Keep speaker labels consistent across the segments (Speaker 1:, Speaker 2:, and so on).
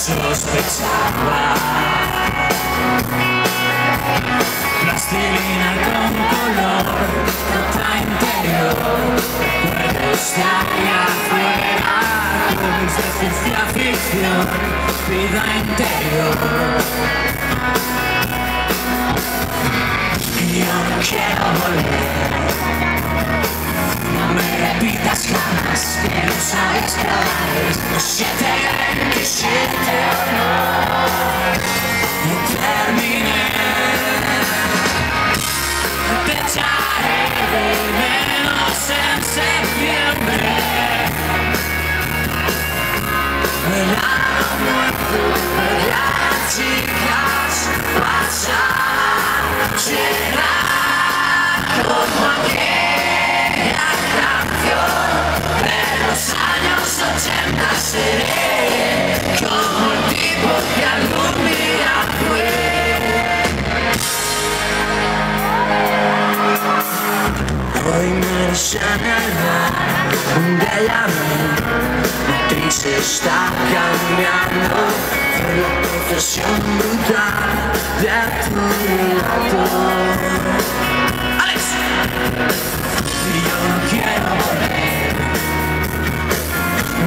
Speaker 1: sospechaba. Plastilina con color, nota interior, juegos de allá afuera, cómics de ciencia ficción, vida interior. Yo no quiero volver. No me repitas jamás que no sabes cada Uscite, uscite ormai Un termine Pensare di meno senza fiambre La Hoy me sanará galán, la actriz está cambiando por la profesión brutal de tu relato. ¡Alex! Yo no quiero.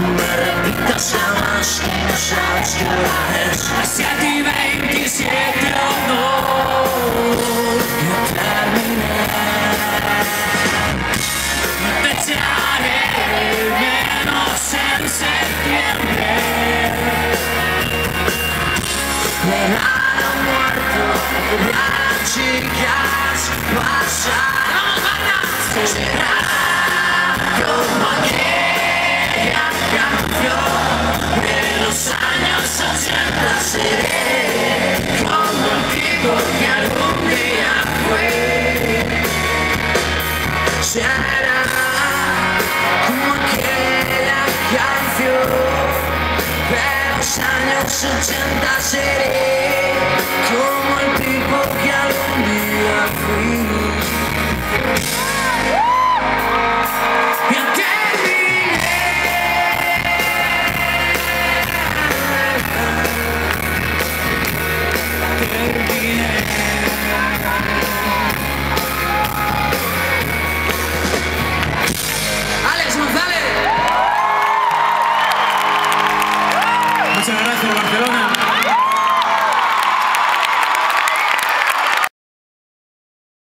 Speaker 1: No me repitas jamás que no sabes qué hora es. Las siete y veintisiete que algún día fue. faccio come il tipo che alunni día fui. Yeah.